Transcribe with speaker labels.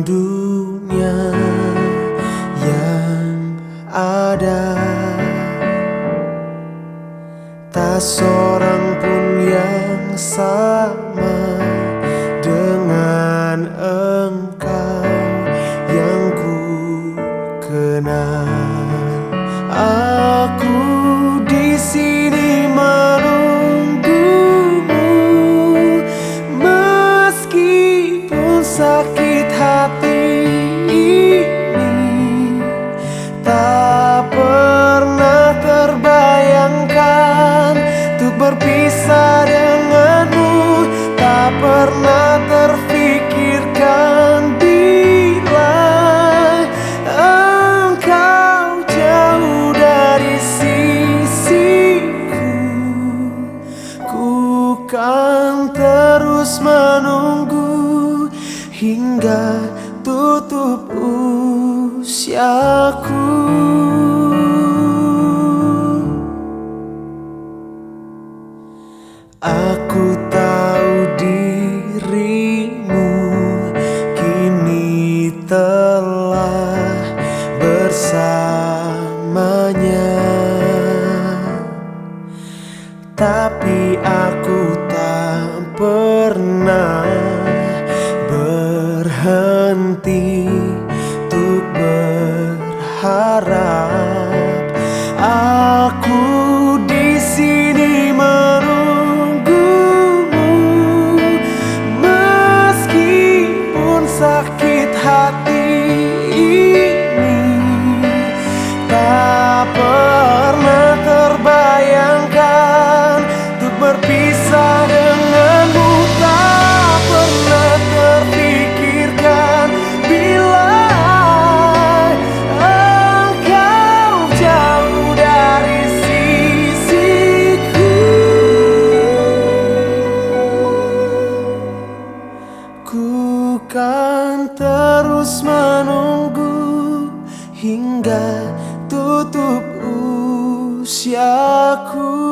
Speaker 1: dunia yang ada. Tak seorang pun yang sama berpisah denganmu tak pernah terfikirkan bila engkau jauh dari sisiku. Ku kan terus menunggu hingga tutup usiaku telah bersamanya. Tapi aku tak pernah berhenti Untuk berharap. sakit hati ini tak pernah. kan terus menunggu hingga tutup usiaku.